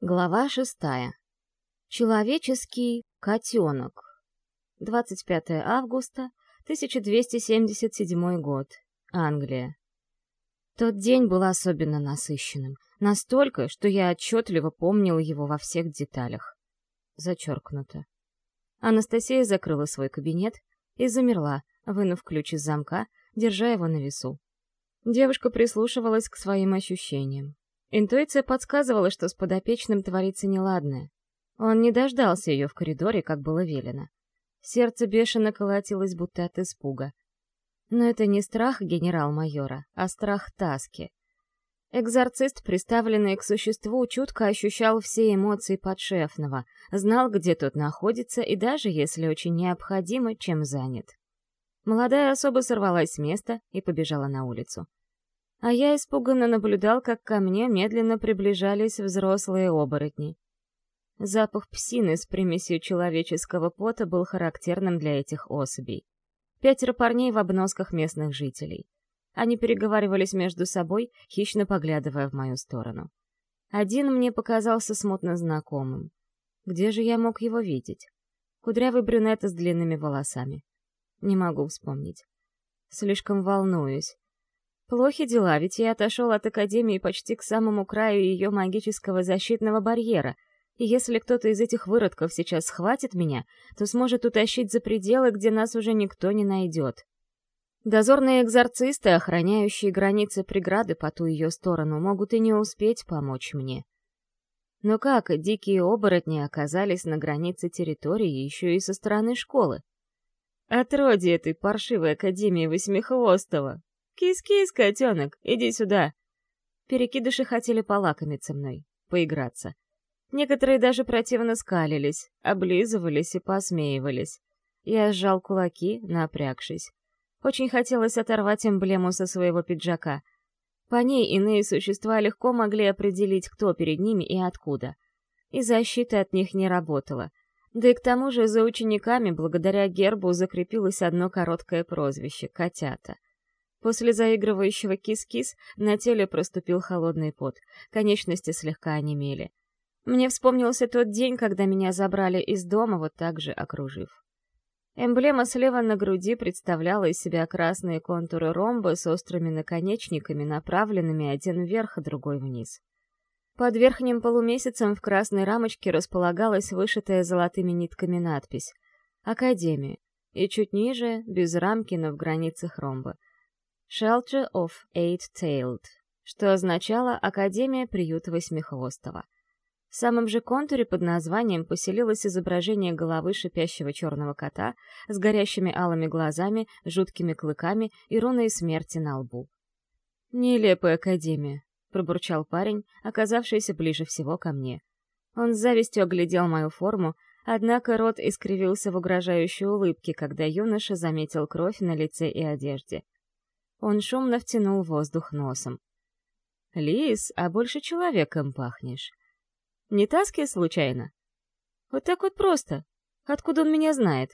Глава шестая. Человеческий котенок. 25 августа 1277 год. Англия. Тот день был особенно насыщенным. Настолько, что я отчетливо помнил его во всех деталях. Зачеркнуто. Анастасия закрыла свой кабинет и замерла, вынув ключ из замка, держа его на весу. Девушка прислушивалась к своим ощущениям. Интуиция подсказывала, что с подопечным творится неладное. Он не дождался ее в коридоре, как было велено. Сердце бешено колотилось, будто от испуга. Но это не страх генерал-майора, а страх Таски. Экзорцист, приставленный к существу, чутко ощущал все эмоции подшефного, знал, где тот находится и даже, если очень необходимо, чем занят. Молодая особа сорвалась с места и побежала на улицу а я испуганно наблюдал, как ко мне медленно приближались взрослые оборотни. Запах псины с примесью человеческого пота был характерным для этих особей. Пятеро парней в обносках местных жителей. Они переговаривались между собой, хищно поглядывая в мою сторону. Один мне показался смутно знакомым. Где же я мог его видеть? Кудрявый брюнет с длинными волосами. Не могу вспомнить. Слишком волнуюсь. Плохи дела, ведь я отошел от Академии почти к самому краю ее магического защитного барьера, и если кто-то из этих выродков сейчас схватит меня, то сможет утащить за пределы, где нас уже никто не найдет. Дозорные экзорцисты, охраняющие границы преграды по ту ее сторону, могут и не успеть помочь мне. Но как дикие оборотни оказались на границе территории еще и со стороны школы? Отродье этой паршивой Академии Восьмихвостого! «Кис-кис, котенок, иди сюда!» Перекидыши хотели полакомиться мной, поиграться. Некоторые даже противно скалились, облизывались и посмеивались. Я сжал кулаки, напрягшись. Очень хотелось оторвать эмблему со своего пиджака. По ней иные существа легко могли определить, кто перед ними и откуда. И защита от них не работала. Да и к тому же за учениками, благодаря гербу, закрепилось одно короткое прозвище — «котята». После заигрывающего кис-кис на теле проступил холодный пот, конечности слегка онемели. Мне вспомнился тот день, когда меня забрали из дома, вот так же окружив. Эмблема слева на груди представляла из себя красные контуры ромба с острыми наконечниками, направленными один вверх, а другой вниз. Под верхним полумесяцем в красной рамочке располагалась вышитая золотыми нитками надпись «Академия», и чуть ниже, без рамки, но в границах ромба — Shelter of Eight-Tailed, что означало «Академия приюта Восьмихвостого». В самом же контуре под названием поселилось изображение головы шипящего черного кота с горящими алыми глазами, жуткими клыками и руной смерти на лбу. «Нелепая академия», — пробурчал парень, оказавшийся ближе всего ко мне. Он с завистью оглядел мою форму, однако рот искривился в угрожающей улыбке, когда юноша заметил кровь на лице и одежде. Он шумно втянул воздух носом. «Лис, а больше человеком пахнешь. Не таски случайно?» «Вот так вот просто. Откуда он меня знает?»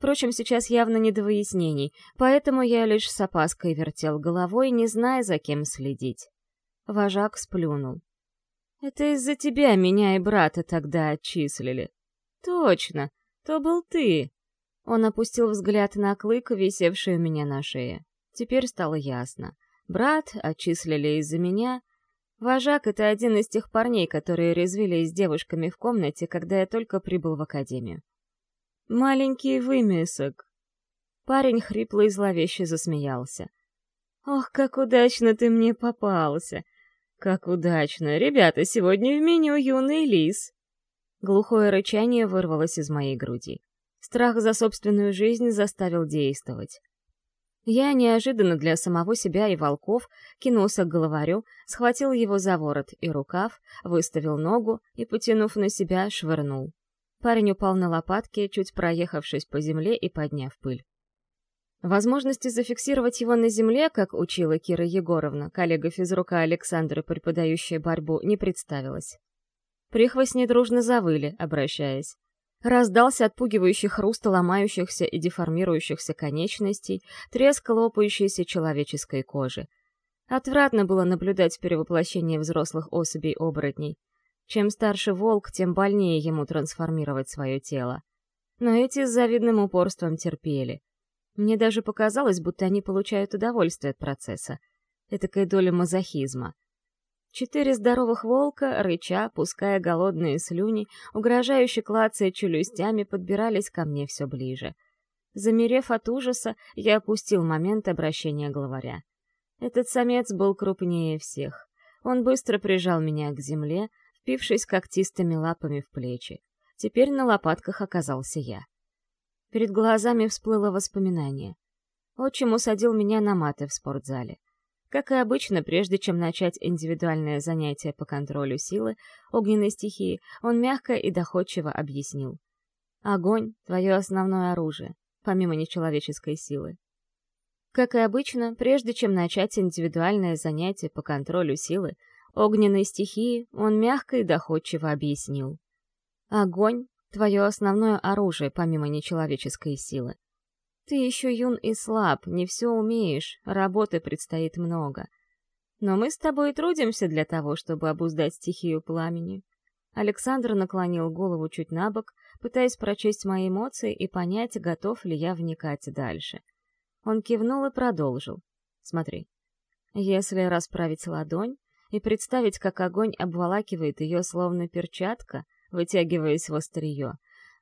Впрочем, сейчас явно не до выяснений, поэтому я лишь с опаской вертел головой, не зная, за кем следить. Вожак сплюнул. «Это из-за тебя меня и брата тогда отчислили». «Точно, то был ты». Он опустил взгляд на клык, висевший у меня на шее. Теперь стало ясно. Брат отчислили из-за меня. Вожак — это один из тех парней, которые резвились с девушками в комнате, когда я только прибыл в академию. «Маленький вымесок». Парень хрипло и зловеще засмеялся. «Ох, как удачно ты мне попался! Как удачно! Ребята, сегодня в меню юный лис!» Глухое рычание вырвалось из моей груди. Страх за собственную жизнь заставил действовать. Я неожиданно для самого себя и волков кинулся к головарю, схватил его за ворот и рукав, выставил ногу и, потянув на себя, швырнул. Парень упал на лопатки, чуть проехавшись по земле и подняв пыль. Возможности зафиксировать его на земле, как учила Кира Егоровна, коллега физрука Александра, преподающая борьбу, не представилось. Прихвостни дружно завыли, обращаясь. Раздался отпугивающий хруст ломающихся и деформирующихся конечностей, треск лопающейся человеческой кожи. Отвратно было наблюдать перевоплощение взрослых особей-оборотней. Чем старше волк, тем больнее ему трансформировать свое тело. Но эти с завидным упорством терпели. Мне даже показалось, будто они получают удовольствие от процесса. Этакая доля мазохизма. Четыре здоровых волка, рыча, пуская голодные слюни, угрожающе клацая челюстями, подбирались ко мне все ближе. Замерев от ужаса, я опустил момент обращения главаря. Этот самец был крупнее всех. Он быстро прижал меня к земле, впившись когтистыми лапами в плечи. Теперь на лопатках оказался я. Перед глазами всплыло воспоминание. Отчим усадил меня на маты в спортзале. Как и обычно, прежде чем начать индивидуальное занятие по контролю силы, огненной стихии, он мягко и доходчиво объяснил. Огонь — твое основное оружие, помимо нечеловеческой силы. Как и обычно, прежде чем начать индивидуальное занятие по контролю силы, огненной стихии, он мягко и доходчиво объяснил. Огонь — твое основное оружие, помимо нечеловеческой силы. Ты еще юн и слаб, не все умеешь, работы предстоит много. Но мы с тобой трудимся для того, чтобы обуздать стихию пламени. Александр наклонил голову чуть на бок, пытаясь прочесть мои эмоции и понять, готов ли я вникать дальше. Он кивнул и продолжил. Смотри. Если расправить ладонь и представить, как огонь обволакивает ее словно перчатка, вытягиваясь в острие,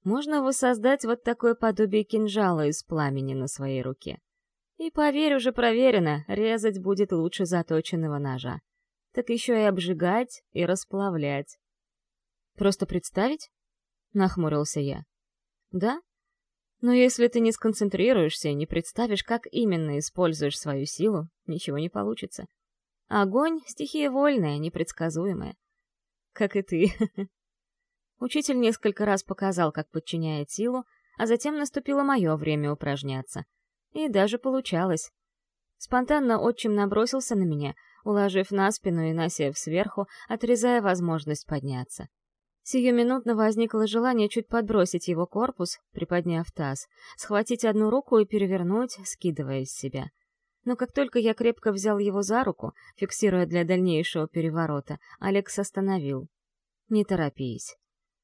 можно воссоздать вот такое подобие кинжала из пламени на своей руке. И, поверь, уже проверено, резать будет лучше заточенного ножа. Так еще и обжигать и расплавлять. «Просто представить?» — нахмурился я. «Да? Но если ты не сконцентрируешься и не представишь, как именно используешь свою силу, ничего не получится. Огонь — стихия вольная, непредсказуемая. Как и ты. Учитель несколько раз показал, как подчиняет силу, а затем наступило мое время упражняться. И даже получалось. Спонтанно отчим набросился на меня, уложив на спину и насев сверху, отрезая возможность подняться. Сиюминутно возникло желание чуть подбросить его корпус, приподняв таз, схватить одну руку и перевернуть, скидывая из себя. Но как только я крепко взял его за руку, фиксируя для дальнейшего переворота, Алекс остановил. «Не торопись.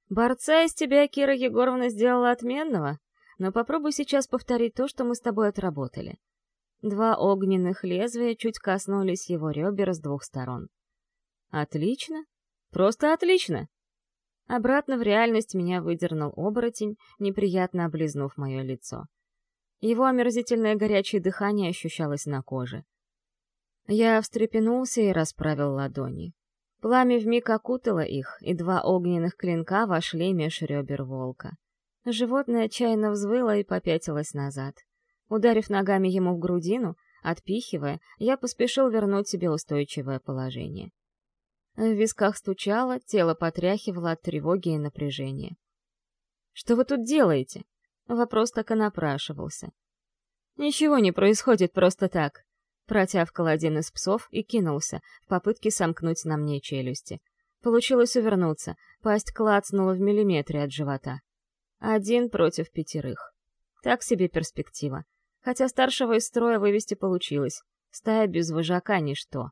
Борца из тебя Кира Егоровна сделала отменного, но попробуй сейчас повторить то, что мы с тобой отработали». Два огненных лезвия чуть коснулись его ребер с двух сторон. «Отлично. Просто отлично!» Обратно в реальность меня выдернул оборотень, неприятно облизнув мое лицо. Его омерзительное горячее дыхание ощущалось на коже. Я встрепенулся и расправил ладони. Пламя вмиг окутало их, и два огненных клинка вошли меж ребер волка. Животное отчаянно взвыло и попятилось назад. Ударив ногами ему в грудину, отпихивая, я поспешил вернуть себе устойчивое положение. В висках стучало, тело потряхивало от тревоги и напряжения. «Что вы тут делаете?» Вопрос так и напрашивался. «Ничего не происходит просто так», — протявкал один из псов и кинулся, в попытке сомкнуть на мне челюсти. Получилось увернуться, пасть клацнула в миллиметре от живота. Один против пятерых. Так себе перспектива. Хотя старшего из строя вывести получилось. Стая без вожака — ничто.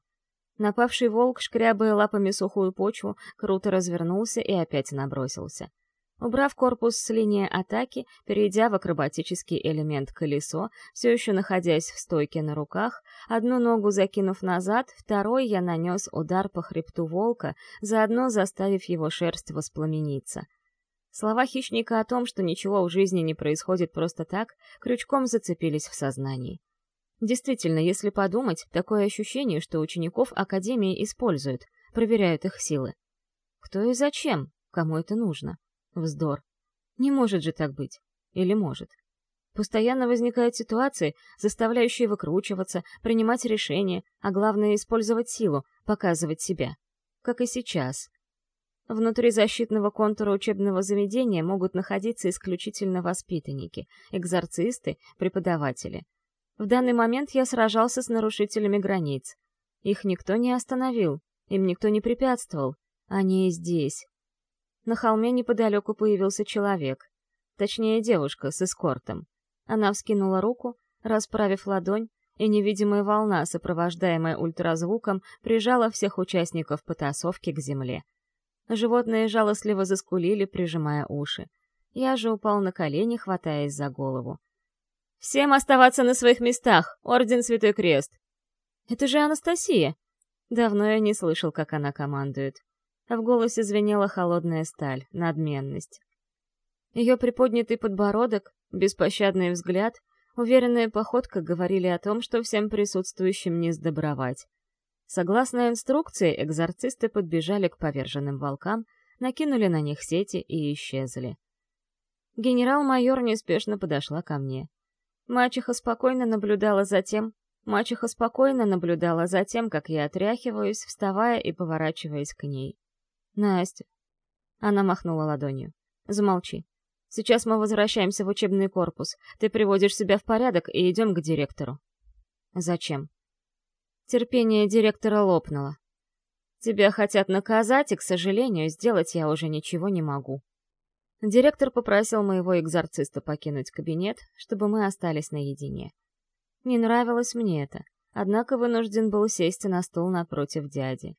Напавший волк, шкрябая лапами сухую почву, круто развернулся и опять набросился. Убрав корпус с линии атаки, перейдя в акробатический элемент колесо, все еще находясь в стойке на руках, одну ногу закинув назад, второй я нанес удар по хребту волка, заодно заставив его шерсть воспламениться. Слова хищника о том, что ничего в жизни не происходит просто так, крючком зацепились в сознании. Действительно, если подумать, такое ощущение, что учеников Академии используют, проверяют их силы. Кто и зачем? Кому это нужно? Вздор. Не может же так быть. Или может? Постоянно возникают ситуации, заставляющие выкручиваться, принимать решения, а главное — использовать силу, показывать себя. Как и сейчас. Внутри защитного контура учебного заведения могут находиться исключительно воспитанники, экзорцисты, преподаватели — в данный момент я сражался с нарушителями границ. Их никто не остановил, им никто не препятствовал. Они здесь. На холме неподалеку появился человек. Точнее, девушка с эскортом. Она вскинула руку, расправив ладонь, и невидимая волна, сопровождаемая ультразвуком, прижала всех участников потасовки к земле. Животные жалостливо заскулили, прижимая уши. Я же упал на колени, хватаясь за голову. «Всем оставаться на своих местах! Орден Святой Крест!» «Это же Анастасия!» Давно я не слышал, как она командует. А в голосе звенела холодная сталь, надменность. Ее приподнятый подбородок, беспощадный взгляд, уверенная походка говорили о том, что всем присутствующим не сдобровать. Согласно инструкции, экзорцисты подбежали к поверженным волкам, накинули на них сети и исчезли. Генерал-майор неспешно подошла ко мне. Мачеха спокойно наблюдала за тем, мачеха спокойно наблюдала за тем, как я отряхиваюсь, вставая и поворачиваясь к ней. «Настя!» Она махнула ладонью. «Замолчи. Сейчас мы возвращаемся в учебный корпус. Ты приводишь себя в порядок и идем к директору». «Зачем?» Терпение директора лопнуло. «Тебя хотят наказать, и, к сожалению, сделать я уже ничего не могу». Директор попросил моего экзорциста покинуть кабинет, чтобы мы остались наедине. Не нравилось мне это, однако вынужден был сесть на стул напротив дяди.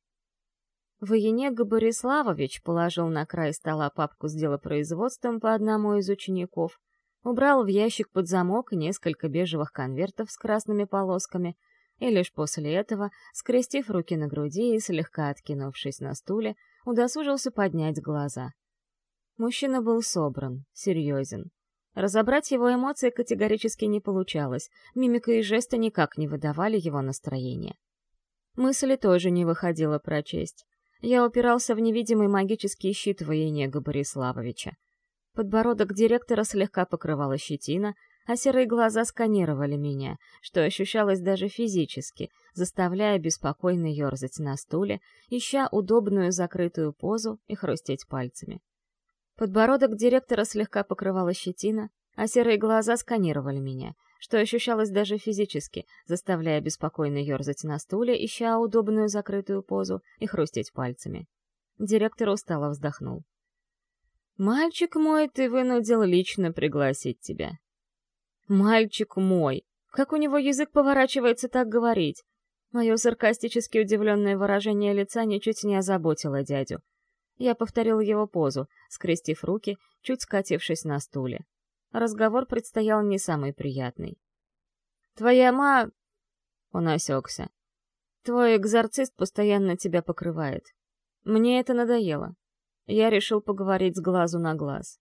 Военега Бориславович положил на край стола папку с делопроизводством по одному из учеников, убрал в ящик под замок несколько бежевых конвертов с красными полосками и лишь после этого, скрестив руки на груди и слегка откинувшись на стуле, удосужился поднять глаза. Мужчина был собран, серьезен. Разобрать его эмоции категорически не получалось, мимика и жесты никак не выдавали его настроение. Мысли тоже не выходило прочесть. Я упирался в невидимый магический щит военега Бориславовича. Подбородок директора слегка покрывала щетина, а серые глаза сканировали меня, что ощущалось даже физически, заставляя беспокойно ерзать на стуле, ища удобную закрытую позу и хрустеть пальцами. Подбородок директора слегка покрывала щетина, а серые глаза сканировали меня, что ощущалось даже физически, заставляя беспокойно ерзать на стуле, ища удобную закрытую позу и хрустеть пальцами. Директор устало вздохнул. «Мальчик мой, ты вынудил лично пригласить тебя». «Мальчик мой! Как у него язык поворачивается так говорить?» Мое саркастически удивленное выражение лица ничуть не озаботило дядю. Я повторил его позу, скрестив руки, чуть скатившись на стуле. Разговор предстоял не самый приятный. «Твоя ма...» Он осекся. «Твой экзорцист постоянно тебя покрывает. Мне это надоело. Я решил поговорить с глазу на глаз».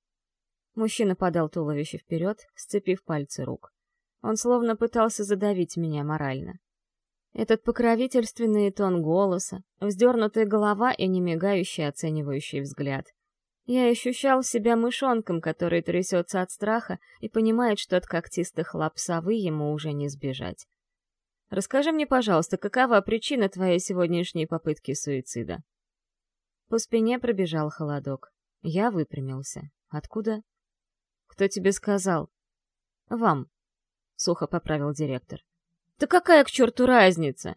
Мужчина подал туловище вперед, сцепив пальцы рук. Он словно пытался задавить меня морально. Этот покровительственный тон голоса, вздернутая голова и немигающий оценивающий взгляд. Я ощущал себя мышонком, который трясется от страха и понимает, что от когтистых лап совы ему уже не сбежать. Расскажи мне, пожалуйста, какова причина твоей сегодняшней попытки суицида? По спине пробежал холодок. Я выпрямился. Откуда? Кто тебе сказал? Вам, сухо поправил директор. Да какая к черту разница?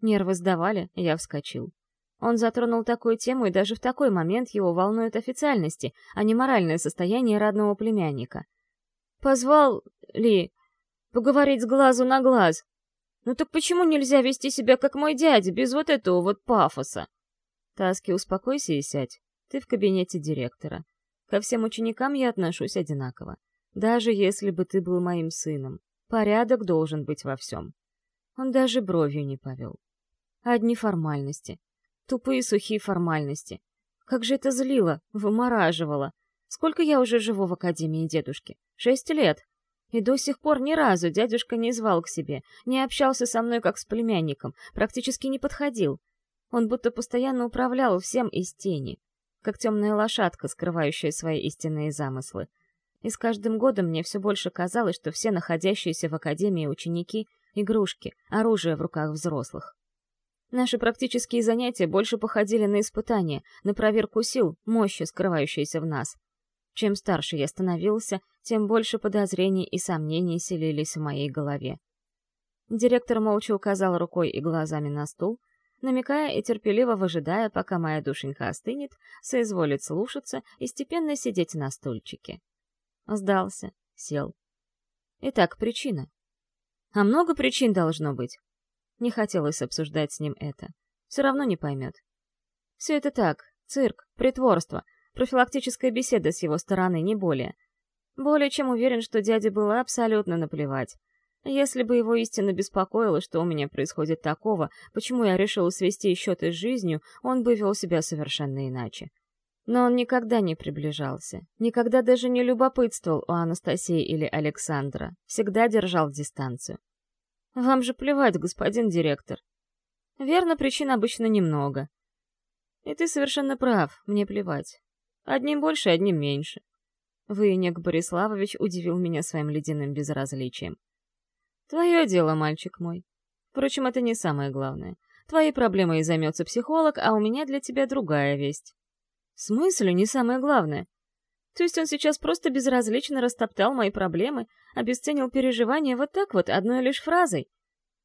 Нервы сдавали, я вскочил. Он затронул такую тему, и даже в такой момент его волнует официальности, а не моральное состояние родного племянника. Позвал ли поговорить с глазу на глаз? Ну так почему нельзя вести себя как мой дядя, без вот этого вот пафоса? Таски, успокойся и сядь. Ты в кабинете директора. Ко всем ученикам я отношусь одинаково. Даже если бы ты был моим сыном. Порядок должен быть во всем. Он даже бровью не повел. Одни формальности. Тупые сухие формальности. Как же это злило, вымораживало. Сколько я уже живу в Академии дедушки? Шесть лет. И до сих пор ни разу дядюшка не звал к себе, не общался со мной как с племянником, практически не подходил. Он будто постоянно управлял всем из тени, как темная лошадка, скрывающая свои истинные замыслы и с каждым годом мне все больше казалось, что все находящиеся в академии ученики — игрушки, оружие в руках взрослых. Наши практические занятия больше походили на испытания, на проверку сил, мощи, скрывающейся в нас. Чем старше я становился, тем больше подозрений и сомнений селились в моей голове. Директор молча указал рукой и глазами на стул, намекая и терпеливо выжидая, пока моя душенька остынет, соизволит слушаться и степенно сидеть на стульчике. Сдался, сел. Итак, причина. А много причин должно быть. Не хотелось обсуждать с ним это. Все равно не поймет. Все это так, Цирк, притворство, профилактическая беседа с его стороны, не более. Более чем уверен, что дяде было абсолютно наплевать. Если бы его истинно беспокоило, что у меня происходит такого, почему я решил свести счеты с жизнью, он бы вел себя совершенно иначе. Но он никогда не приближался, никогда даже не любопытствовал у Анастасии или Александра, всегда держал дистанцию. «Вам же плевать, господин директор». Верно, причин обычно немного. И ты совершенно прав, мне плевать. Одним больше, одним меньше. Выенек Бориславович удивил меня своим ледяным безразличием. Твое дело, мальчик мой. Впрочем, это не самое главное. Твоей проблемой займется психолог, а у меня для тебя другая весть. В смысле, не самое главное? То есть он сейчас просто безразлично растоптал мои проблемы, обесценил переживания вот так вот, одной лишь фразой?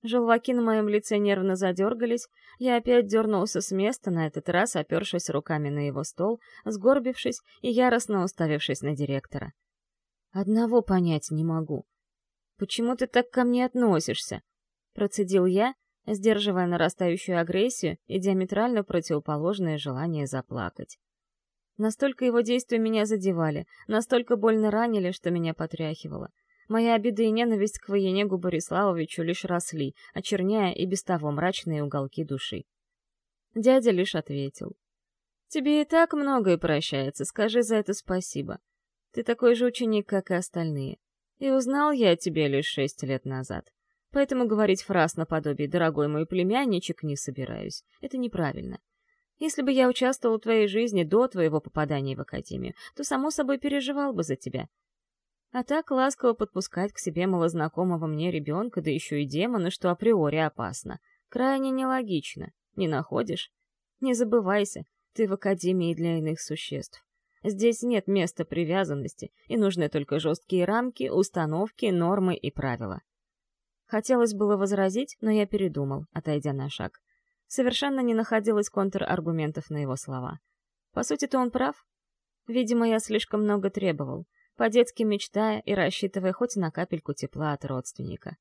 Желваки на моем лице нервно задергались, я опять дернулся с места, на этот раз опершись руками на его стол, сгорбившись и яростно уставившись на директора. «Одного понять не могу. Почему ты так ко мне относишься?» Процедил я, сдерживая нарастающую агрессию и диаметрально противоположное желание заплакать. Настолько его действия меня задевали, настолько больно ранили, что меня потряхивало. Моя обида и ненависть к военегу Бориславовичу лишь росли, очерняя и без того мрачные уголки души. Дядя лишь ответил. «Тебе и так многое прощается, скажи за это спасибо. Ты такой же ученик, как и остальные. И узнал я о тебе лишь шесть лет назад. Поэтому говорить фраз наподобие «дорогой мой племянничек» не собираюсь. Это неправильно. Если бы я участвовал в твоей жизни до твоего попадания в академию, то, само собой, переживал бы за тебя, а так ласково подпускать к себе малознакомого мне ребенка, да еще и демона, что априори опасно. Крайне нелогично. Не находишь? Не забывайся, ты в Академии для иных существ. Здесь нет места привязанности, и нужны только жесткие рамки, установки, нормы и правила. Хотелось было возразить, но я передумал, отойдя на шаг. Совершенно не находилось контраргументов на его слова. По сути-то он прав. Видимо, я слишком много требовал — по-детски мечтая и рассчитывая хоть на капельку тепла от родственника.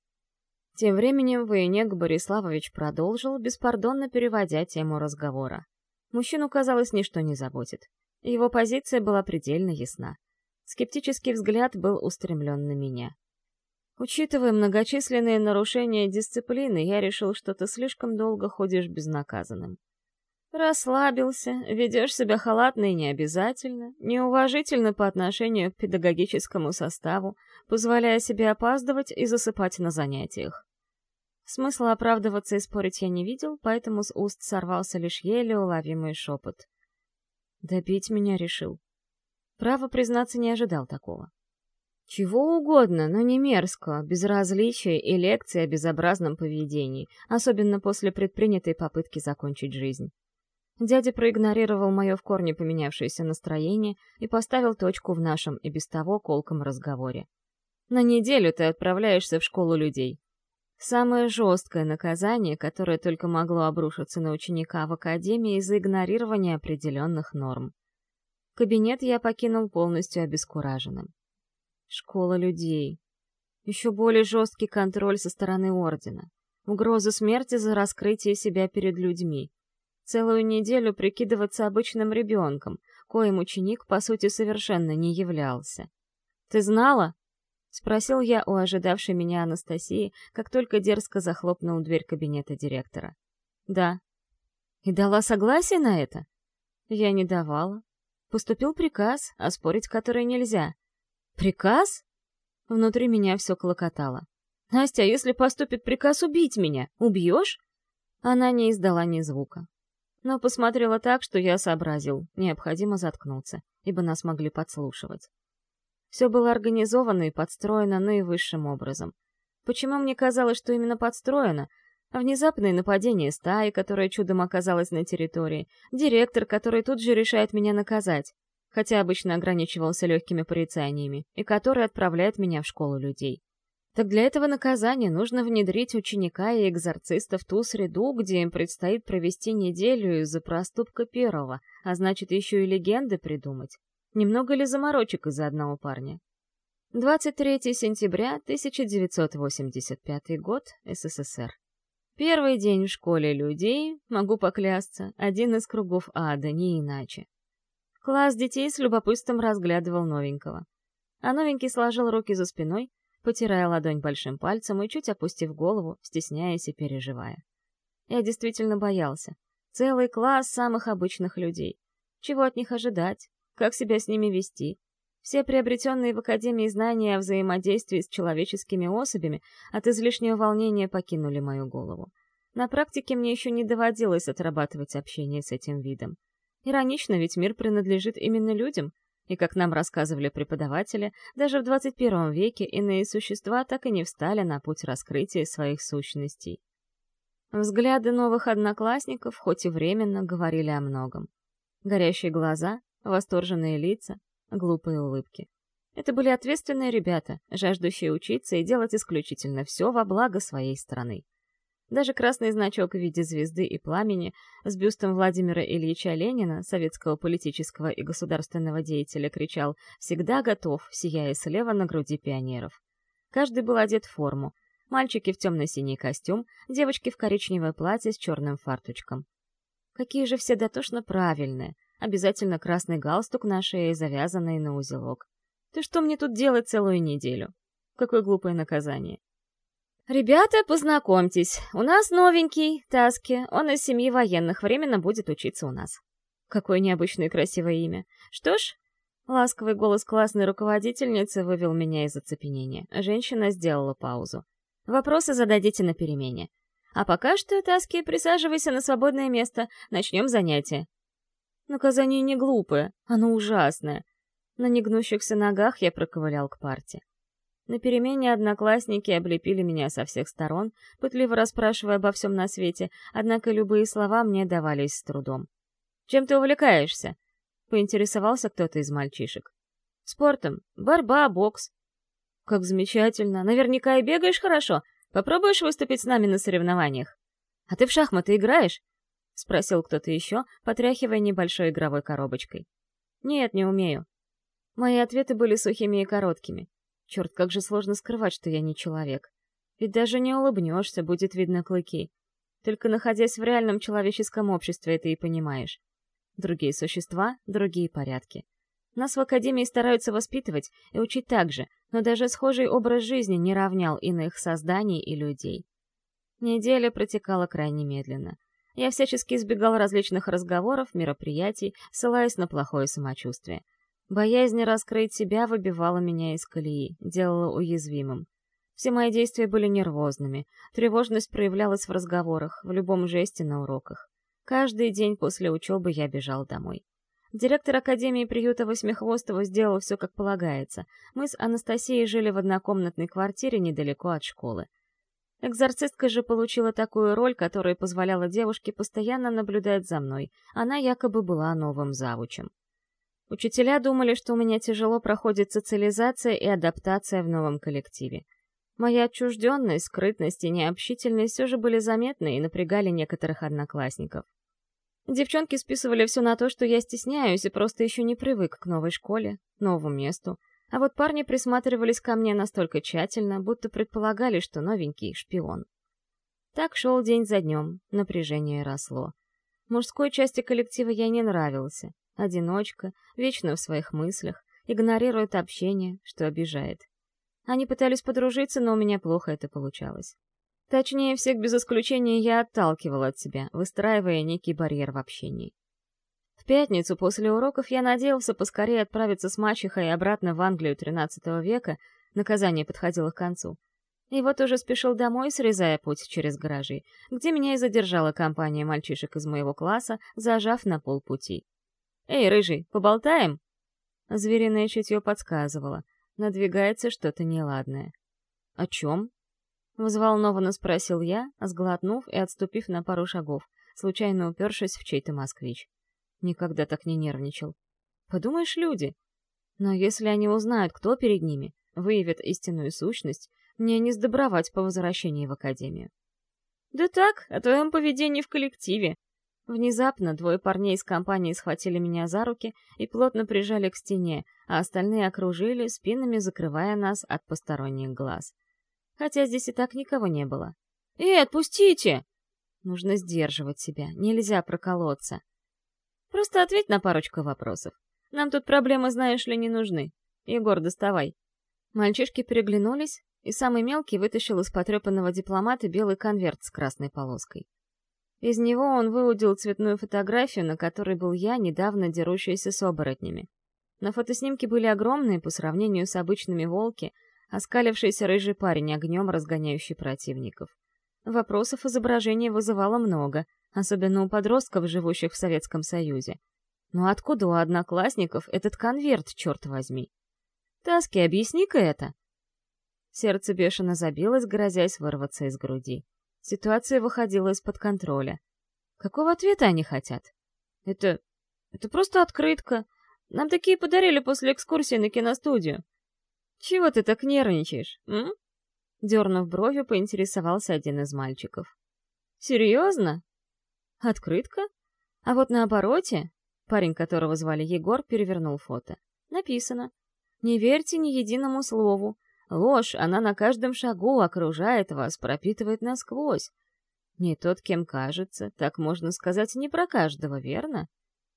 Тем временем Военек Бориславович продолжил, беспардонно переводя тему разговора. Мужчину, казалось, ничто не заботит. Его позиция была предельно ясна. Скептический взгляд был устремлен на меня. Учитывая многочисленные нарушения дисциплины, я решил, что ты слишком долго ходишь безнаказанным. Расслабился, ведешь себя халатно и необязательно, неуважительно по отношению к педагогическому составу, позволяя себе опаздывать и засыпать на занятиях. Смысла оправдываться и спорить я не видел, поэтому с уст сорвался лишь еле уловимый шепот. Добить меня решил. Право признаться, не ожидал такого. Чего угодно, но не мерзкого, безразличия и лекции о безобразном поведении, особенно после предпринятой попытки закончить жизнь. Дядя проигнорировал мое в корне поменявшееся настроение и поставил точку в нашем и без того колком разговоре. «На неделю ты отправляешься в школу людей. Самое жесткое наказание, которое только могло обрушиться на ученика в академии из-за игнорирования определенных норм. Кабинет я покинул полностью обескураженным. Школа людей. Еще более жесткий контроль со стороны Ордена. Угроза смерти за раскрытие себя перед людьми целую неделю прикидываться обычным ребенком, коим ученик, по сути, совершенно не являлся. «Ты знала?» — спросил я у ожидавшей меня Анастасии, как только дерзко захлопнул дверь кабинета директора. «Да». «И дала согласие на это?» «Я не давала. Поступил приказ, оспорить который нельзя». «Приказ?» Внутри меня все клокотало. «Настя, если поступит приказ убить меня, убьешь?» Она не издала ни звука но посмотрела так, что я сообразил, необходимо заткнуться, ибо нас могли подслушивать. Все было организовано и подстроено наивысшим образом. Почему мне казалось, что именно подстроено? Внезапное нападение стаи, которая чудом оказалась на территории, директор, который тут же решает меня наказать, хотя обычно ограничивался легкими порицаниями, и который отправляет меня в школу людей. Так для этого наказания нужно внедрить ученика и экзорциста в ту среду, где им предстоит провести неделю из-за проступка первого, а значит, еще и легенды придумать. Немного ли заморочек из-за одного парня? 23 сентября 1985 год, СССР. Первый день в школе людей, могу поклясться, один из кругов ада, не иначе. Класс детей с любопытством разглядывал новенького. А новенький сложил руки за спиной, потирая ладонь большим пальцем и чуть опустив голову, стесняясь и переживая. Я действительно боялся. Целый класс самых обычных людей. Чего от них ожидать? Как себя с ними вести? Все приобретенные в Академии знания о взаимодействии с человеческими особями от излишнего волнения покинули мою голову. На практике мне еще не доводилось отрабатывать общение с этим видом. Иронично, ведь мир принадлежит именно людям, и, как нам рассказывали преподаватели, даже в 21 веке иные существа так и не встали на путь раскрытия своих сущностей. Взгляды новых одноклассников, хоть и временно, говорили о многом. Горящие глаза, восторженные лица, глупые улыбки. Это были ответственные ребята, жаждущие учиться и делать исключительно все во благо своей страны. Даже красный значок в виде звезды и пламени с бюстом Владимира Ильича Ленина, советского политического и государственного деятеля, кричал «Всегда готов», сияя слева на груди пионеров. Каждый был одет в форму. Мальчики в темно-синий костюм, девочки в коричневое платье с черным фарточком. Какие же все дотошно правильные. Обязательно красный галстук на шее, завязанный на узелок. Ты что мне тут делать целую неделю? Какое глупое наказание. «Ребята, познакомьтесь, у нас новенький, Таски, он из семьи военных, временно будет учиться у нас». Какое необычное и красивое имя. Что ж, ласковый голос классной руководительницы вывел меня из оцепенения. Женщина сделала паузу. «Вопросы зададите на перемене. А пока что, Таски, присаживайся на свободное место, начнем занятие». Наказание не глупое, оно ужасное. На негнущихся ногах я проковылял к парте. На перемене одноклассники облепили меня со всех сторон, пытливо расспрашивая обо всем на свете, однако любые слова мне давались с трудом. «Чем ты увлекаешься?» — поинтересовался кто-то из мальчишек. «Спортом. Борьба, бокс». «Как замечательно. Наверняка и бегаешь хорошо. Попробуешь выступить с нами на соревнованиях?» «А ты в шахматы играешь?» — спросил кто-то еще, потряхивая небольшой игровой коробочкой. «Нет, не умею». Мои ответы были сухими и короткими. Черт, как же сложно скрывать, что я не человек. Ведь даже не улыбнешься, будет видно клыки. Только находясь в реальном человеческом обществе, это и понимаешь. Другие существа, другие порядки. Нас в Академии стараются воспитывать и учить так же, но даже схожий образ жизни не равнял иных созданий и людей. Неделя протекала крайне медленно. Я всячески избегал различных разговоров, мероприятий, ссылаясь на плохое самочувствие. Боязнь раскрыть себя выбивала меня из колеи, делала уязвимым. Все мои действия были нервозными, тревожность проявлялась в разговорах, в любом жесте на уроках. Каждый день после учебы я бежал домой. Директор Академии приюта Восьмихвостого сделал все как полагается. Мы с Анастасией жили в однокомнатной квартире недалеко от школы. Экзорцистка же получила такую роль, которая позволяла девушке постоянно наблюдать за мной. Она якобы была новым завучем. Учителя думали, что у меня тяжело проходит социализация и адаптация в новом коллективе. Моя отчужденность, скрытность и необщительность все же были заметны и напрягали некоторых одноклассников. Девчонки списывали все на то, что я стесняюсь и просто еще не привык к новой школе, новому месту. А вот парни присматривались ко мне настолько тщательно, будто предполагали, что новенький — шпион. Так шел день за днем, напряжение росло. Мужской части коллектива я не нравился одиночка, вечно в своих мыслях, игнорирует общение, что обижает. Они пытались подружиться, но у меня плохо это получалось. Точнее, всех без исключения я отталкивала от себя, выстраивая некий барьер в общении. В пятницу после уроков я надеялся поскорее отправиться с мачехой обратно в Англию XIII века, наказание подходило к концу. И вот уже спешил домой, срезая путь через гаражи, где меня и задержала компания мальчишек из моего класса, зажав на полпути. «Эй, рыжий, поболтаем?» Звериное чутье подсказывало. Надвигается что-то неладное. «О чем?» Взволнованно спросил я, сглотнув и отступив на пару шагов, случайно упершись в чей-то москвич. Никогда так не нервничал. Подумаешь, люди. Но если они узнают, кто перед ними, выявят истинную сущность, мне не сдобровать по возвращении в академию. Да так, о твоем поведении в коллективе, Внезапно двое парней из компании схватили меня за руки и плотно прижали к стене, а остальные окружили, спинами закрывая нас от посторонних глаз. Хотя здесь и так никого не было. «Эй, отпустите!» Нужно сдерживать себя, нельзя проколоться. Просто ответь на парочку вопросов. Нам тут проблемы, знаешь ли, не нужны. Егор, доставай. Мальчишки переглянулись, и самый мелкий вытащил из потрепанного дипломата белый конверт с красной полоской. Из него он выудил цветную фотографию, на которой был я, недавно дерущаяся с оборотнями. На фотоснимке были огромные по сравнению с обычными волки, оскалившийся рыжий парень огнем, разгоняющий противников. Вопросов изображение вызывало много, особенно у подростков, живущих в Советском Союзе. Но откуда у одноклассников этот конверт, черт возьми? Таски, объясни-ка это. Сердце бешено забилось, грозясь вырваться из груди. Ситуация выходила из-под контроля. Какого ответа они хотят? Это... это просто открытка. Нам такие подарили после экскурсии на киностудию. Чего ты так нервничаешь, м? Дернув бровью, поинтересовался один из мальчиков. Серьезно? Открытка? А вот на обороте, парень, которого звали Егор, перевернул фото. Написано. Не верьте ни единому слову. Ложь, она на каждом шагу окружает вас, пропитывает насквозь. Не тот, кем кажется, так можно сказать не про каждого, верно?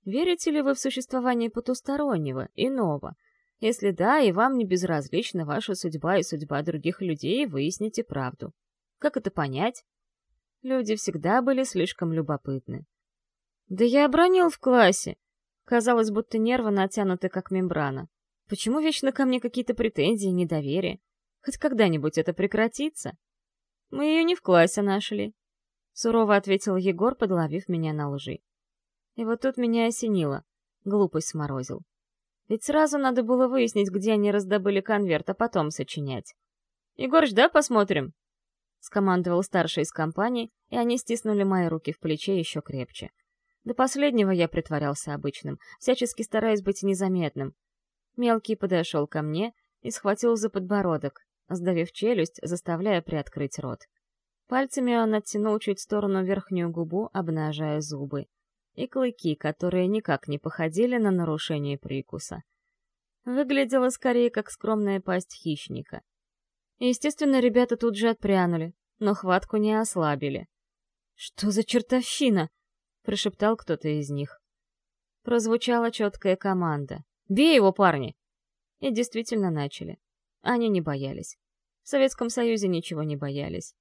Верите ли вы в существование потустороннего, иного? Если да, и вам не безразлична ваша судьба и судьба других людей, выясните правду. Как это понять? Люди всегда были слишком любопытны. Да я обронил в классе. Казалось, будто нервы натянуты, как мембрана. Почему вечно ко мне какие-то претензии, недоверие? Хоть когда-нибудь это прекратится? Мы ее не в классе нашли. Сурово ответил Егор, подловив меня на лжи. И вот тут меня осенило. Глупость сморозил. Ведь сразу надо было выяснить, где они раздобыли конверт, а потом сочинять. «Егорыч, да, посмотрим?» Скомандовал старший из компании, и они стиснули мои руки в плече еще крепче. До последнего я притворялся обычным, всячески стараясь быть незаметным, Мелкий подошел ко мне и схватил за подбородок, сдавив челюсть, заставляя приоткрыть рот. Пальцами он оттянул чуть в сторону верхнюю губу, обнажая зубы. И клыки, которые никак не походили на нарушение прикуса. Выглядело скорее как скромная пасть хищника. Естественно, ребята тут же отпрянули, но хватку не ослабили. «Что за чертовщина?» — прошептал кто-то из них. Прозвучала четкая команда. Бей его, парни!» И действительно начали. Они не боялись. В Советском Союзе ничего не боялись.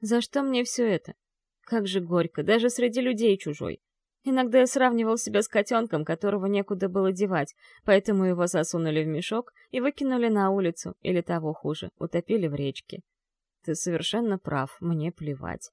За что мне все это? Как же горько, даже среди людей чужой. Иногда я сравнивал себя с котенком, которого некуда было девать, поэтому его засунули в мешок и выкинули на улицу, или того хуже, утопили в речке. Ты совершенно прав, мне плевать.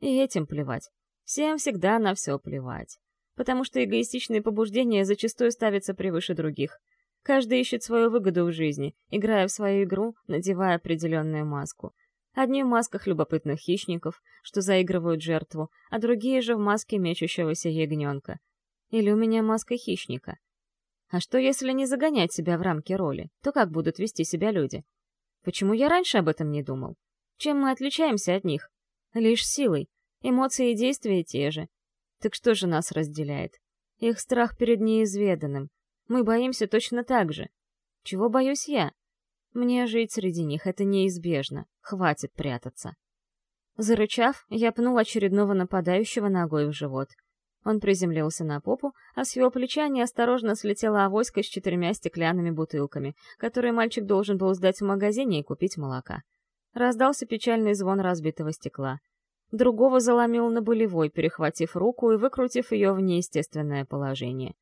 И этим плевать. Всем всегда на все плевать потому что эгоистичные побуждения зачастую ставятся превыше других. Каждый ищет свою выгоду в жизни, играя в свою игру, надевая определенную маску. Одни в масках любопытных хищников, что заигрывают жертву, а другие же в маске мечущегося ягненка. Или у меня маска хищника. А что, если не загонять себя в рамки роли, то как будут вести себя люди? Почему я раньше об этом не думал? Чем мы отличаемся от них? Лишь силой. Эмоции и действия те же. Так что же нас разделяет? Их страх перед неизведанным. Мы боимся точно так же. Чего боюсь я? Мне жить среди них — это неизбежно. Хватит прятаться. Зарычав, я пнул очередного нападающего ногой в живот. Он приземлился на попу, а с его плеча неосторожно слетела авоська с четырьмя стеклянными бутылками, которые мальчик должен был сдать в магазине и купить молока. Раздался печальный звон разбитого стекла другого заломил на болевой, перехватив руку и выкрутив ее в неестественное положение.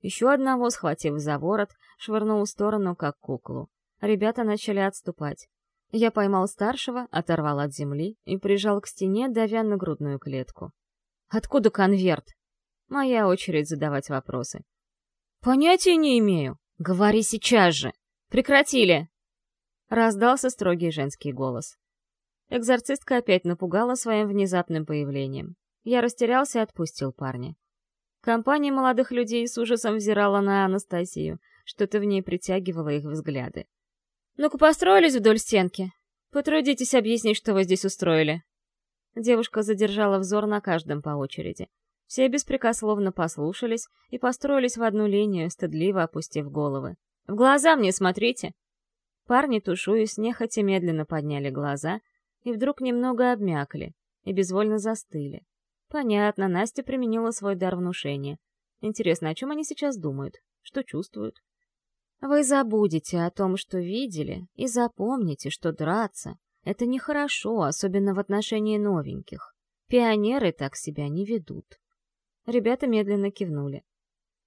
Еще одного, схватив за ворот, швырнул в сторону, как куклу. Ребята начали отступать. Я поймал старшего, оторвал от земли и прижал к стене, давя на грудную клетку. «Откуда конверт?» Моя очередь задавать вопросы. «Понятия не имею. Говори сейчас же. Прекратили!» Раздался строгий женский голос. Экзорцистка опять напугала своим внезапным появлением. Я растерялся и отпустил парня. Компания молодых людей с ужасом взирала на Анастасию, что-то в ней притягивало их взгляды. «Ну-ка, построились вдоль стенки. Потрудитесь объяснить, что вы здесь устроили». Девушка задержала взор на каждом по очереди. Все беспрекословно послушались и построились в одну линию, стыдливо опустив головы. «В глаза мне смотрите!» Парни, тушуясь, нехотя медленно подняли глаза — и вдруг немного обмякли и безвольно застыли. Понятно, Настя применила свой дар внушения. Интересно, о чем они сейчас думают? Что чувствуют? Вы забудете о том, что видели, и запомните, что драться — это нехорошо, особенно в отношении новеньких. Пионеры так себя не ведут. Ребята медленно кивнули.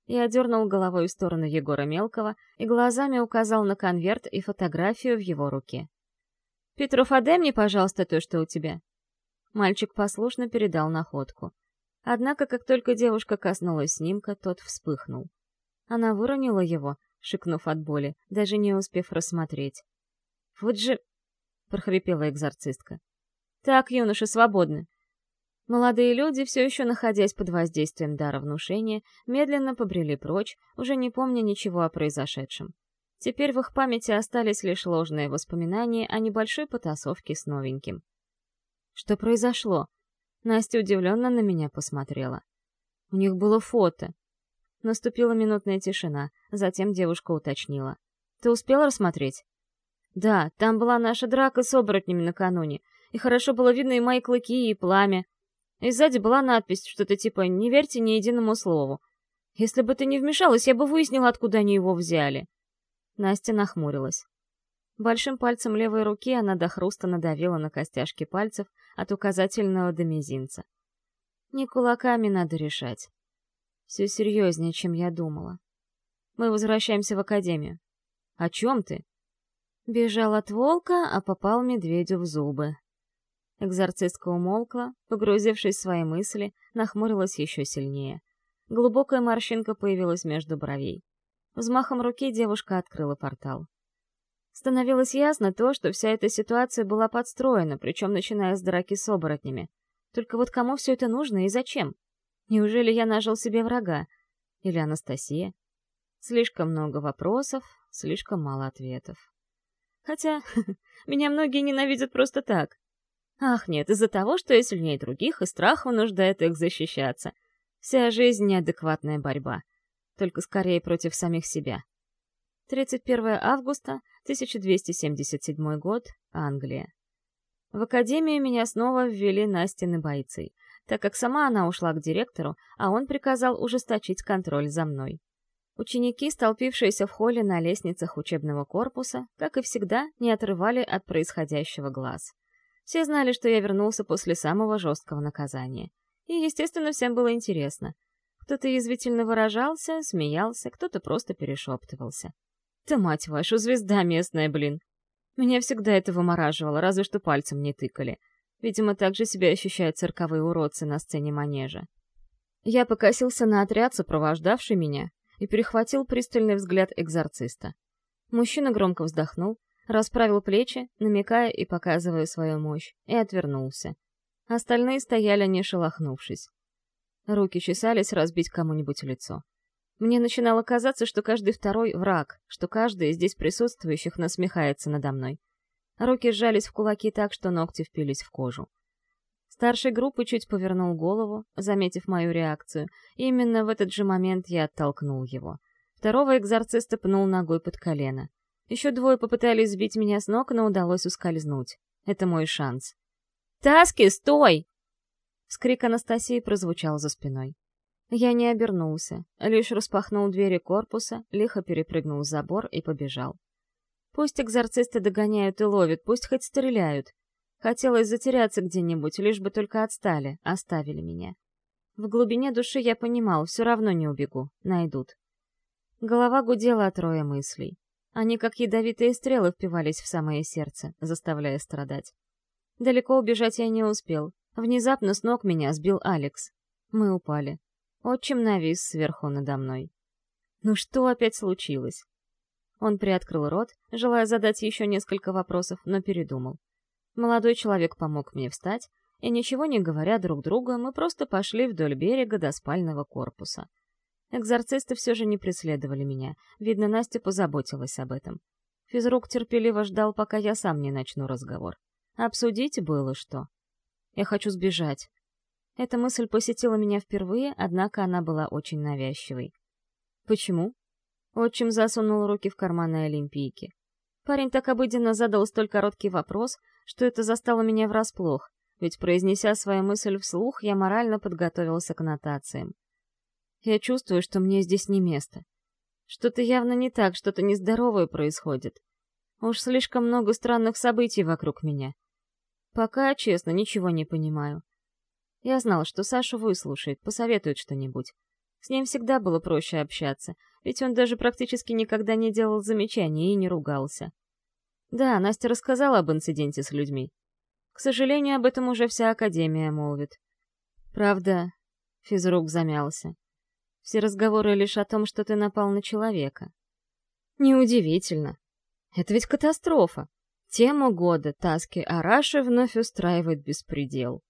Я дернул головой в сторону Егора Мелкого и глазами указал на конверт и фотографию в его руке. «Петров, отдай мне, пожалуйста, то, что у тебя». Мальчик послушно передал находку. Однако, как только девушка коснулась снимка, тот вспыхнул. Она выронила его, шикнув от боли, даже не успев рассмотреть. «Вот же...» — прохрипела экзорцистка. «Так, юноши, свободны. Молодые люди, все еще находясь под воздействием дара внушения, медленно побрели прочь, уже не помня ничего о произошедшем. Теперь в их памяти остались лишь ложные воспоминания о небольшой потасовке с новеньким. Что произошло? Настя удивленно на меня посмотрела. У них было фото. Наступила минутная тишина, затем девушка уточнила. «Ты успел рассмотреть?» «Да, там была наша драка с оборотнями накануне, и хорошо было видно и мои клыки, и пламя. И сзади была надпись, что-то типа «Не верьте ни единому слову». Если бы ты не вмешалась, я бы выяснила, откуда они его взяли. Настя нахмурилась. Большим пальцем левой руки она до хруста надавила на костяшки пальцев от указательного до мизинца. Не кулаками надо решать. Все серьезнее, чем я думала. Мы возвращаемся в академию. О чем ты? Бежал от волка, а попал медведю в зубы. Экзорцистка умолкла, погрузившись в свои мысли, нахмурилась еще сильнее. Глубокая морщинка появилась между бровей. Взмахом руки девушка открыла портал. Становилось ясно то, что вся эта ситуация была подстроена, причем начиная с драки с оборотнями. Только вот кому все это нужно и зачем? Неужели я нажил себе врага? Или Анастасия? Слишком много вопросов, слишком мало ответов. Хотя, меня многие ненавидят просто так. Ах нет, из-за того, что я сильнее других, и страх вынуждает их защищаться. Вся жизнь — неадекватная борьба. Только скорее против самих себя. 31 августа 1277 год, Англия. В академию меня снова ввели Настины бойцы, так как сама она ушла к директору, а он приказал ужесточить контроль за мной. Ученики, столпившиеся в холле на лестницах учебного корпуса, как и всегда, не отрывали от происходящего глаз. Все знали, что я вернулся после самого жесткого наказания. И, естественно, всем было интересно. Кто-то язвительно выражался, смеялся, кто-то просто перешептывался. «Да мать вашу, звезда местная, блин!» Меня всегда это вымораживало, разве что пальцем не тыкали. Видимо, так же себя ощущают цирковые уродцы на сцене манежа. Я покосился на отряд, сопровождавший меня, и перехватил пристальный взгляд экзорциста. Мужчина громко вздохнул, расправил плечи, намекая и показывая свою мощь, и отвернулся. Остальные стояли, не шелохнувшись. Руки чесались разбить кому-нибудь лицо. Мне начинало казаться, что каждый второй — враг, что каждый из здесь присутствующих насмехается надо мной. Руки сжались в кулаки так, что ногти впились в кожу. Старший группы чуть повернул голову, заметив мою реакцию, и именно в этот же момент я оттолкнул его. Второго экзорциста пнул ногой под колено. Еще двое попытались сбить меня с ног, но удалось ускользнуть. Это мой шанс. «Таски, стой!» Скрик Анастасии прозвучал за спиной. Я не обернулся, лишь распахнул двери корпуса, лихо перепрыгнул забор и побежал. Пусть экзорцисты догоняют и ловят, пусть хоть стреляют. Хотелось затеряться где-нибудь, лишь бы только отстали, оставили меня. В глубине души я понимал, все равно не убегу, найдут. Голова гудела от роя мыслей. Они, как ядовитые стрелы, впивались в самое сердце, заставляя страдать. Далеко убежать я не успел. Внезапно с ног меня сбил Алекс. Мы упали. Отчим навис сверху надо мной. Ну что опять случилось? Он приоткрыл рот, желая задать еще несколько вопросов, но передумал. Молодой человек помог мне встать, и, ничего не говоря друг другу, мы просто пошли вдоль берега до спального корпуса. Экзорцисты все же не преследовали меня. Видно, Настя позаботилась об этом. Физрук терпеливо ждал, пока я сам не начну разговор. Обсудить было что. Я хочу сбежать. Эта мысль посетила меня впервые, однако она была очень навязчивой. Почему? Отчим засунул руки в карманы Олимпийки. Парень так обыденно задал столь короткий вопрос, что это застало меня врасплох. ведь, произнеся свою мысль вслух, я морально подготовился к нотациям. Я чувствую, что мне здесь не место. Что-то явно не так, что-то нездоровое происходит. Уж слишком много странных событий вокруг меня. Пока, честно, ничего не понимаю. Я знал, что Саша выслушает, посоветует что-нибудь. С ним всегда было проще общаться, ведь он даже практически никогда не делал замечаний и не ругался. Да, Настя рассказала об инциденте с людьми. К сожалению, об этом уже вся Академия молвит. Правда, физрук замялся. Все разговоры лишь о том, что ты напал на человека. Неудивительно. Это ведь катастрофа. Тема года Таски Араши вновь устраивает беспредел.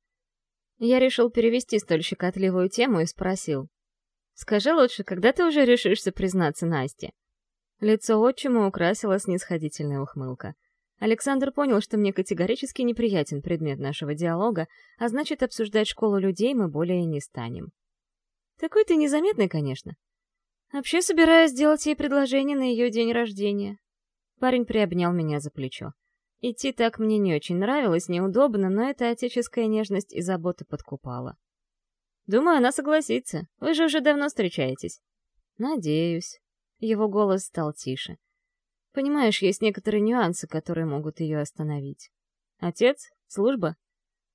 Я решил перевести столь щекотливую тему и спросил. «Скажи лучше, когда ты уже решишься признаться Насте?» Лицо отчима украсила снисходительная ухмылка. Александр понял, что мне категорически неприятен предмет нашего диалога, а значит, обсуждать школу людей мы более не станем. Такой ты незаметный, конечно. Вообще собираюсь сделать ей предложение на ее день рождения. Парень приобнял меня за плечо. Идти так мне не очень нравилось, неудобно, но эта отеческая нежность и забота подкупала. Думаю, она согласится. Вы же уже давно встречаетесь. Надеюсь. Его голос стал тише. Понимаешь, есть некоторые нюансы, которые могут ее остановить. Отец? Служба?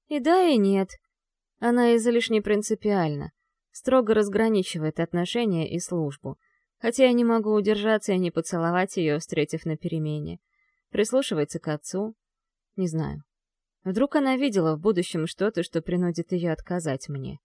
И да, и нет. Она излишне принципиальна строго разграничивает отношения и службу. Хотя я не могу удержаться и не поцеловать ее, встретив на перемене. Прислушивается к отцу. Не знаю. Вдруг она видела в будущем что-то, что принудит ее отказать мне.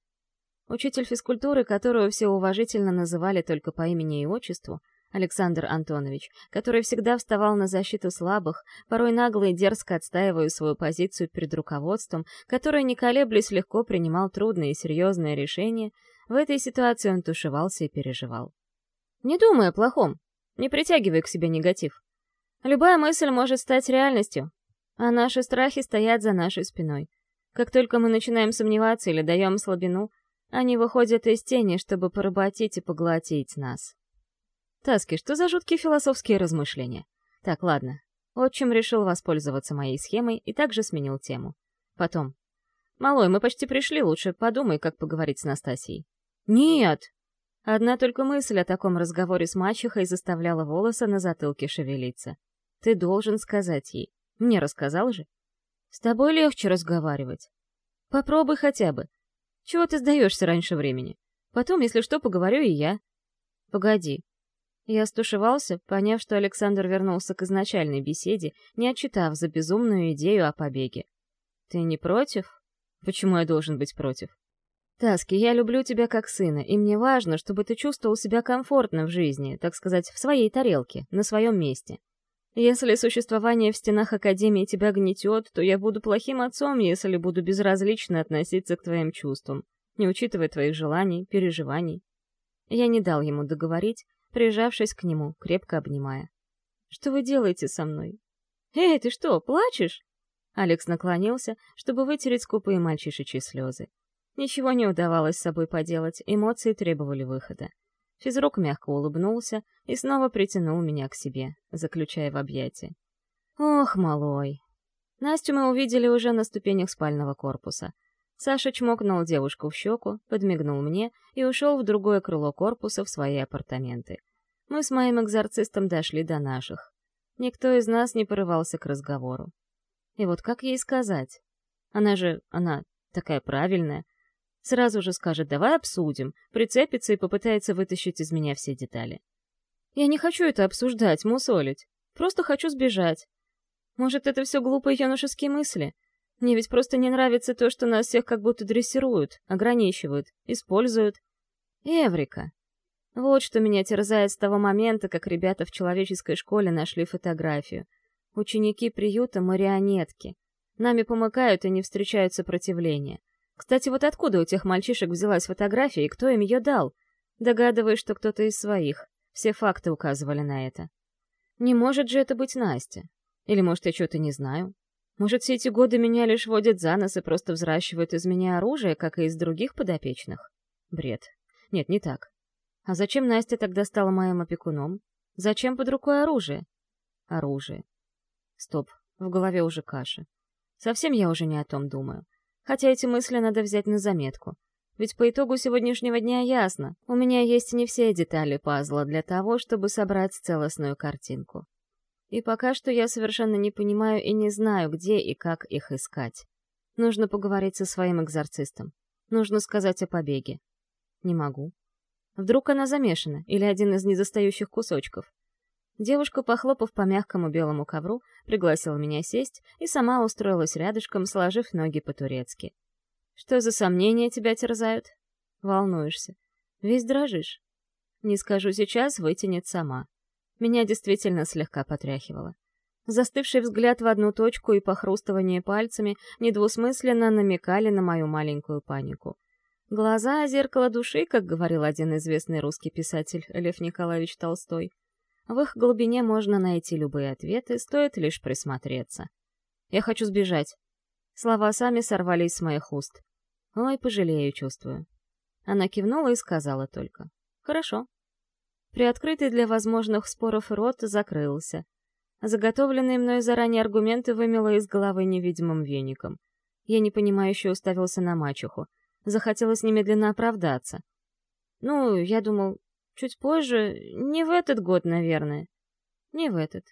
Учитель физкультуры, которую все уважительно называли только по имени и отчеству, Александр Антонович, который всегда вставал на защиту слабых, порой нагло и дерзко отстаивая свою позицию перед руководством, которое, не колеблясь, легко принимал трудные и серьезные решения, в этой ситуации он тушевался и переживал. Не думай о плохом, не притягивай к себе негатив. Любая мысль может стать реальностью, а наши страхи стоят за нашей спиной. Как только мы начинаем сомневаться или даем слабину, они выходят из тени, чтобы поработить и поглотить нас. Таски, что за жуткие философские размышления? Так, ладно. Отчим решил воспользоваться моей схемой и также сменил тему. Потом. «Малой, мы почти пришли, лучше подумай, как поговорить с Настасьей». «Нет!» Одна только мысль о таком разговоре с мачехой заставляла волосы на затылке шевелиться. «Ты должен сказать ей. Мне рассказал же?» «С тобой легче разговаривать. Попробуй хотя бы. Чего ты сдаешься раньше времени? Потом, если что, поговорю и я». «Погоди». Я стушевался, поняв, что Александр вернулся к изначальной беседе, не отчитав за безумную идею о побеге. «Ты не против?» «Почему я должен быть против?» Таски, я люблю тебя как сына, и мне важно, чтобы ты чувствовал себя комфортно в жизни, так сказать, в своей тарелке, на своем месте. Если существование в стенах Академии тебя гнетет, то я буду плохим отцом, если буду безразлично относиться к твоим чувствам, не учитывая твоих желаний, переживаний. Я не дал ему договорить, прижавшись к нему, крепко обнимая. «Что вы делаете со мной?» «Эй, ты что, плачешь?» Алекс наклонился, чтобы вытереть скупые мальчишечьи слезы. Ничего не удавалось с собой поделать, эмоции требовали выхода. Физрук мягко улыбнулся и снова притянул меня к себе, заключая в объятия. «Ох, малой!» Настю мы увидели уже на ступенях спального корпуса. Саша чмокнул девушку в щеку, подмигнул мне и ушел в другое крыло корпуса в свои апартаменты. Мы с моим экзорцистом дошли до наших. Никто из нас не порывался к разговору. И вот как ей сказать? Она же, она такая правильная, Сразу же скажет «давай обсудим», прицепится и попытается вытащить из меня все детали. Я не хочу это обсуждать, мусолить. Просто хочу сбежать. Может, это все глупые юношеские мысли? Мне ведь просто не нравится то, что нас всех как будто дрессируют, ограничивают, используют. Эврика. Вот что меня терзает с того момента, как ребята в человеческой школе нашли фотографию. Ученики приюта — марионетки. Нами помыкают и не встречают сопротивления. Кстати, вот откуда у тех мальчишек взялась фотография и кто им ее дал? Догадываюсь, что кто-то из своих. Все факты указывали на это. Не может же это быть Настя. Или, может, я что-то не знаю. Может, все эти годы меня лишь водят за нос и просто взращивают из меня оружие, как и из других подопечных? Бред. Нет, не так. А зачем Настя тогда стала моим опекуном? Зачем под рукой оружие? Оружие. Стоп, в голове уже каша. Совсем я уже не о том думаю. Хотя эти мысли надо взять на заметку. Ведь по итогу сегодняшнего дня ясно, у меня есть не все детали пазла для того, чтобы собрать целостную картинку. И пока что я совершенно не понимаю и не знаю, где и как их искать. Нужно поговорить со своим экзорцистом. Нужно сказать о побеге. Не могу. Вдруг она замешана, или один из недостающих кусочков. Девушка, похлопав по мягкому белому ковру, пригласила меня сесть и сама устроилась рядышком, сложив ноги по-турецки. «Что за сомнения тебя терзают?» «Волнуешься. Весь дрожишь. Не скажу сейчас, вытянет сама. Меня действительно слегка потряхивало. Застывший взгляд в одну точку и похрустывание пальцами недвусмысленно намекали на мою маленькую панику. Глаза — зеркало души, как говорил один известный русский писатель Лев Николаевич Толстой. В их глубине можно найти любые ответы, стоит лишь присмотреться. «Я хочу сбежать». Слова сами сорвались с моих уст. «Ой, пожалею, чувствую». Она кивнула и сказала только. «Хорошо». Приоткрытый для возможных споров рот закрылся. Заготовленные мной заранее аргументы вымело из головы невидимым веником. Я непонимающе уставился на мачеху. Захотелось немедленно оправдаться. Ну, я думал, чуть позже, не в этот год, наверное. Не в этот,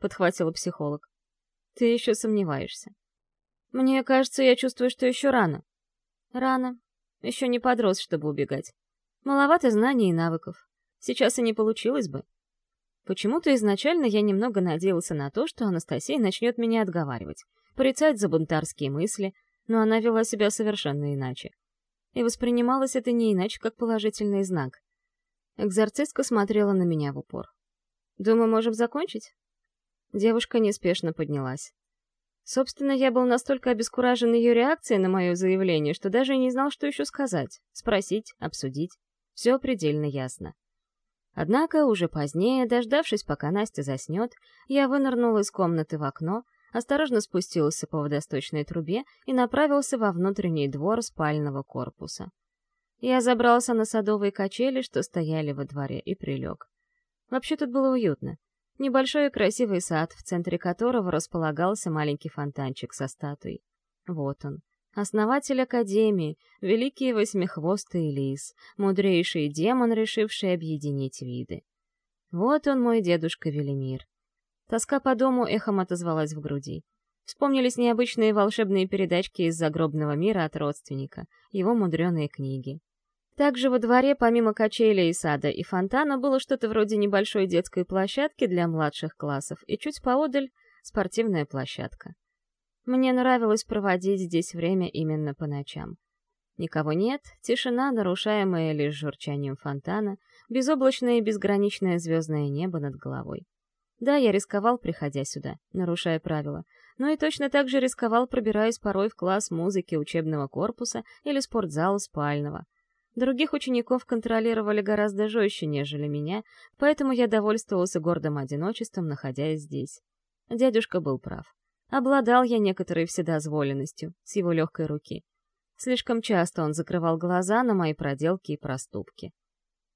подхватила психолог. Ты еще сомневаешься. Мне кажется, я чувствую, что еще рано. Рано. Еще не подрос, чтобы убегать. Маловато знаний и навыков. Сейчас и не получилось бы. Почему-то изначально я немного надеялся на то, что Анастасия начнет меня отговаривать, порицать за бунтарские мысли, но она вела себя совершенно иначе и воспринималось это не иначе, как положительный знак. Экзорцистка смотрела на меня в упор. «Думаю, можем закончить?» Девушка неспешно поднялась. Собственно, я был настолько обескуражен ее реакцией на мое заявление, что даже не знал, что еще сказать, спросить, обсудить. Все предельно ясно. Однако, уже позднее, дождавшись, пока Настя заснет, я вынырнул из комнаты в окно, осторожно спустился по водосточной трубе и направился во внутренний двор спального корпуса. Я забрался на садовые качели, что стояли во дворе, и прилег. Вообще тут было уютно. Небольшой и красивый сад, в центре которого располагался маленький фонтанчик со статуей. Вот он, основатель Академии, великий восьмихвостый лис, мудрейший демон, решивший объединить виды. Вот он, мой дедушка Велимир. Тоска по дому эхом отозвалась в груди. Вспомнились необычные волшебные передачки из загробного мира от родственника, его мудреные книги. Также во дворе, помимо качеля и сада и фонтана, было что-то вроде небольшой детской площадки для младших классов, и чуть поодаль — спортивная площадка. Мне нравилось проводить здесь время именно по ночам. Никого нет, тишина, нарушаемая лишь журчанием фонтана, безоблачное и безграничное звездное небо над головой. Да, я рисковал, приходя сюда, нарушая правила, но и точно так же рисковал, пробираясь порой в класс музыки учебного корпуса или спортзала спального. Других учеников контролировали гораздо жестче, нежели меня, поэтому я довольствовался гордым одиночеством, находясь здесь. Дядюшка был прав. Обладал я некоторой вседозволенностью с его легкой руки. Слишком часто он закрывал глаза на мои проделки и проступки.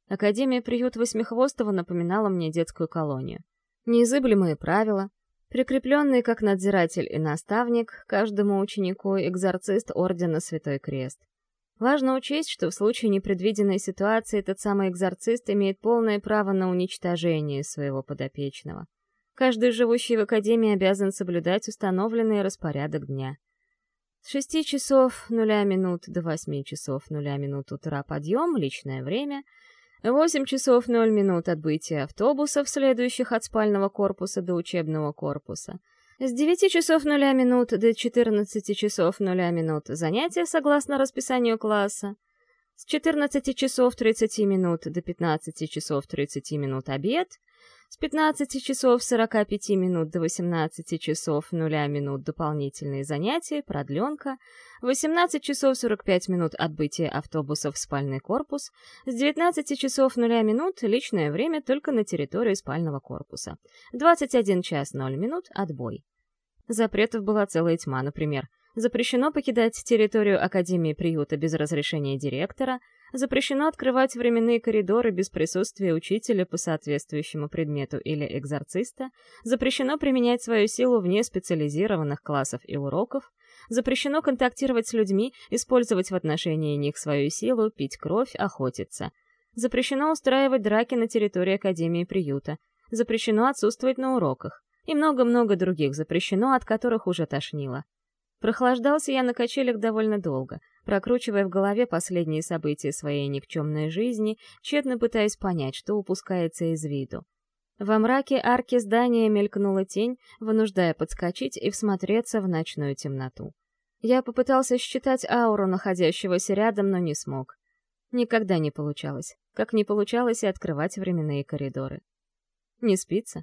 Академия приют Восьмихвостого напоминала мне детскую колонию неизыблемые правила, прикрепленные как надзиратель и наставник каждому ученику экзорцист Ордена Святой Крест. Важно учесть, что в случае непредвиденной ситуации этот самый экзорцист имеет полное право на уничтожение своего подопечного. Каждый живущий в Академии обязан соблюдать установленный распорядок дня. С 6 часов 0 минут до 8 часов 0 минут утра подъем, личное время — 8 часов 0 минут отбытия автобусов, следующих от спального корпуса до учебного корпуса. С 9 часов 0 минут до 14 часов 0 минут занятия согласно расписанию класса. С 14 часов 30 минут до 15 часов 30 минут обед. С 15 часов 45 минут до 18 часов 0 минут дополнительные занятия, продленка, 18 часов 45 минут отбытие автобуса в спальный корпус, с 19 часов 0 минут личное время только на территории спального корпуса, 21 час 0 минут отбой. Запретов была целая тьма, например, запрещено покидать территорию Академии приюта без разрешения директора — Запрещено открывать временные коридоры без присутствия учителя по соответствующему предмету или экзорциста, запрещено применять свою силу вне специализированных классов и уроков, Запрещено контактировать с людьми, использовать в отношении них свою силу, пить кровь, охотиться. Запрещено устраивать драки на территории Академии приюта. Запрещено отсутствовать на уроках. И много-много других запрещено, от которых уже тошнило. Прохлаждался я на качелях довольно долго, прокручивая в голове последние события своей никчемной жизни, тщетно пытаясь понять, что упускается из виду. Во мраке арки здания мелькнула тень, вынуждая подскочить и всмотреться в ночную темноту. Я попытался считать ауру находящегося рядом, но не смог. Никогда не получалось, как не получалось и открывать временные коридоры. Не спится?